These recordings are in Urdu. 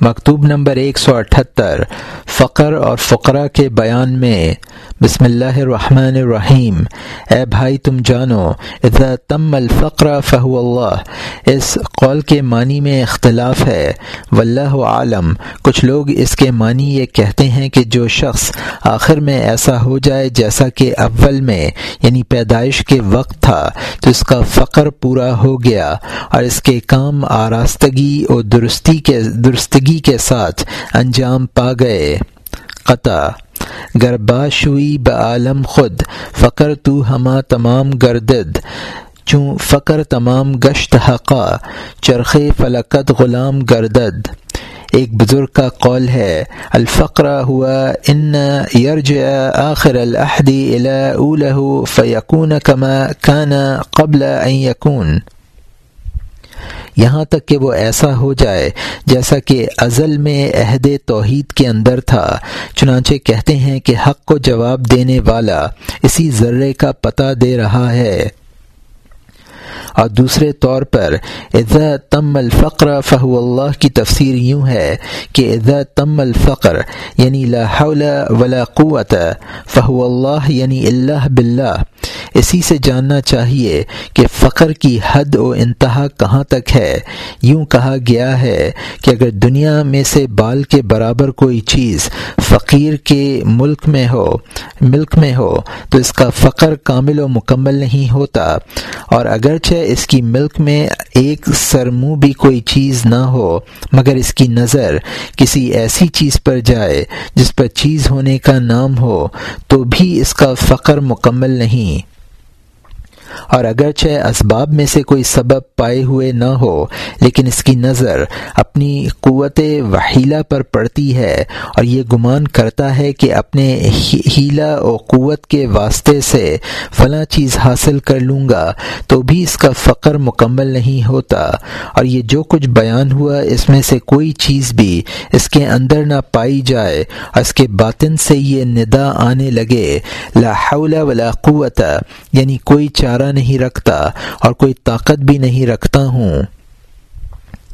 مکتوب نمبر ایک سو اٹھتر فقر اور فقرہ کے بیان میں، بسم اللہ الرحمن الرحیم، اے بھائی تم جانو، اذا تم الفقر فہو اللہ، اس قول کے معنی میں اختلاف ہے، واللہ عالم کچھ لوگ اس کے معنی یہ کہتے ہیں کہ جو شخص آخر میں ایسا ہو جائے جیسا کہ اول میں یعنی پیدائش کے وقت تھا، تو اس کا فقر پورا ہو گیا، اور اس کے کام آراستگی اور درستی کے، درستگی کے ساتھ انجام پا گئے۔ قطع۔ گرباشوئی بعالم خود، فقر تو ہما تمام گردد۔ چوں فقر تمام گشت حقا، چرخ فلکت غلام گردد۔ ایک بزرگ کا قول ہے، الفقر ہوا ان یرج آخر الحدی الا فیقون کما کان قبل ان یکون۔ یہاں تک کہ وہ ایسا ہو جائے جیسا کہ ازل میں عہد توحید کے اندر تھا۔ چنانچہ کہتے ہیں کہ حق کو جواب دینے والا اسی ذرے کا پتہ دے رہا ہے۔ اور دوسرے طور پر، اذا تم الفقر فہو اللہ کی تفسیر یوں ہے کہ اذا تم الفقر یعنی لا حول ولا قوت، فہو اللہ یعنی اللہ باللہ۔ اسی سے جاننا چاہیے کہ فقر کی حد و انتہا کہاں تک ہے۔ یوں کہا گیا ہے کہ اگر دنیا میں سے بال کے برابر کوئی چیز فقیر کے ملک میں ہو، ملک میں ہو، تو اس کا فقر کامل و مکمل نہیں ہوتا۔ اور اگرچہ اس کی ملک میں ایک سرمو بھی کوئی چیز نہ ہو، مگر اس کی نظر کسی ایسی چیز پر جائے جس پر چیز ہونے کا نام ہو، تو بھی اس کا فقر مکمل نہیں۔ اور اگرچہ اسباب میں سے کوئی سبب پائے ہوئے نہ ہو، لیکن اس کی نظر اپنی قوت وحیلہ پر پڑتی ہے اور یہ گمان کرتا ہے کہ اپنے ہیلا و قوت کے واسطے سے فلاں چیز حاصل کر لوں گا تو بھی اس کا فقر مکمل نہیں ہوتا۔ اور یہ جو کچھ بیان ہوا، اس میں سے کوئی چیز بھی اس کے اندر نہ پائی جائے اور اس کے باطن سے یہ ندا آنے لگے۔ لا حول ولا قوت یعنی کوئی چارہ نہیں رکھتا اور کوئی طاقت بھی نہیں رکھتا ہوں۔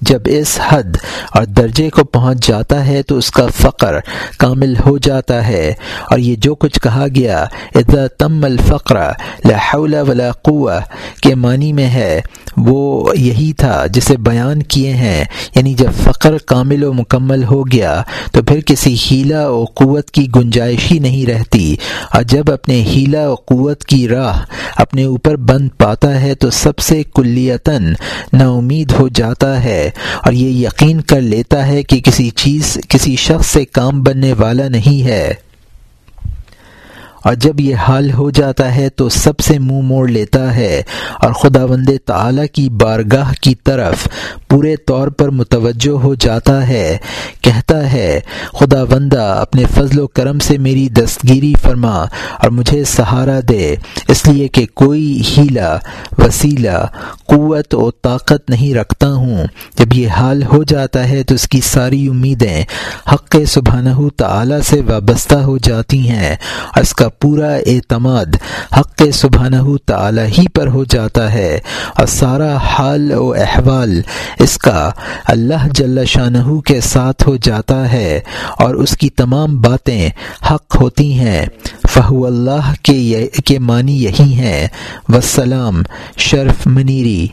جب اس حد اور درجے کو پہنچ جاتا ہے تو اس کا فقر کامل ہو جاتا ہے۔ اور یہ جو کچھ کہا گیا، اذا تم الفقر لا حول ولا قوة، کے معنی میں ہے وہ یہی تھا جسے بیان کیے ہیں۔ یعنی جب فقر کامل و مکمل ہو گیا تو پھر کسی ہیلا و قوت کی گنجائش ہی نہیں رہتی۔ اور جب اپنے ہیلا و قوت کی راہ اپنے اوپر بند پاتا ہے تو سب سے کلیتاً نا امید ہو جاتا ہے۔ اور یہ یقین کر لیتا ہے کہ کسی چیز، کسی شخص سے کام بننے والا نہیں ہے۔ اور جب یہ حال ہو جاتا ہے تو سب سے منہ موڑ لیتا ہے اور خدا بند تعلیٰ کی بارگاہ کی طرف پورے طور پر متوجہ ہو جاتا ہے، کہتا ہے خدا بندہ اپنے فضل و کرم سے میری دستگیری فرما اور مجھے سہارا دے، اس لیے کہ کوئی ہیلا، وسیلہ، قوت و طاقت نہیں رکھتا ہوں۔ جب یہ حال ہو جاتا ہے تو اس کی ساری امیدیں حق سبحانہ تعالی سے وابستہ ہو جاتی ہیں۔ اور اس کا پورا اعتماد حق سبحانہ تعالی ہی پر ہو جاتا ہے۔ اور سارا حال و احوال اس کا اللہ جل شاہ کے ساتھ ہو جاتا ہے اور اس کی تمام باتیں حق ہوتی ہیں۔ فہو اللہ کے کے معنی یہی ہیں۔ وسلام، شرف منیری۔